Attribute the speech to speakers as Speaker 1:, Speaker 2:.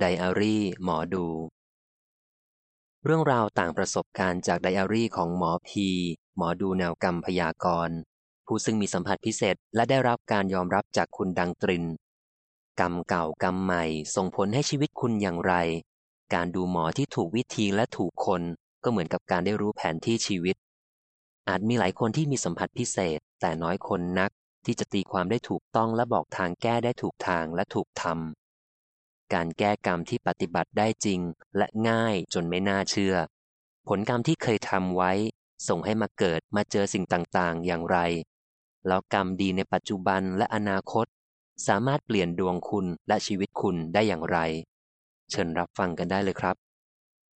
Speaker 1: ไดอารี่ หมอดู เรื่องราวต่างประสบการณ์จากไดอารี่ของหมอพี หมอดูแนวกรรมพยากรณ์ผู้ซึ่งมีสัมผัสพิเศษและได้รับการยอมรับจากคุณดังตริน กรรมเก่ากรรมใหม่ส่งผลให้ชีวิตคุณอย่างไร การดูหมอที่ถูกวิธีและถูกคนก็เหมือนกับการได้รู้แผนที่ชีวิต อาจมีหลายคนที่มีสัมผัสพิเศษ แต่น้อยคนนักที่จะตีความได้ถูกต้องและบอกทางแก้ได้ถูกทางและถูกทำ การแก้กรรมที่ปฏิบัติได้จริง และง่ายจนไม่น่าเชื่อ ผลกรรมที่เคยทำไว้ ส่งให้มาเกิดมาเจอสิ่งต่างๆ อย่างไร แล้วกรรมดีในปัจจุบันและอนาคต สามารถเปลี่ยนดวงคุณและชีวิตคุณได้อย่างไร เชิญรับฟังกันได้เลยครับ